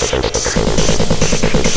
すいません。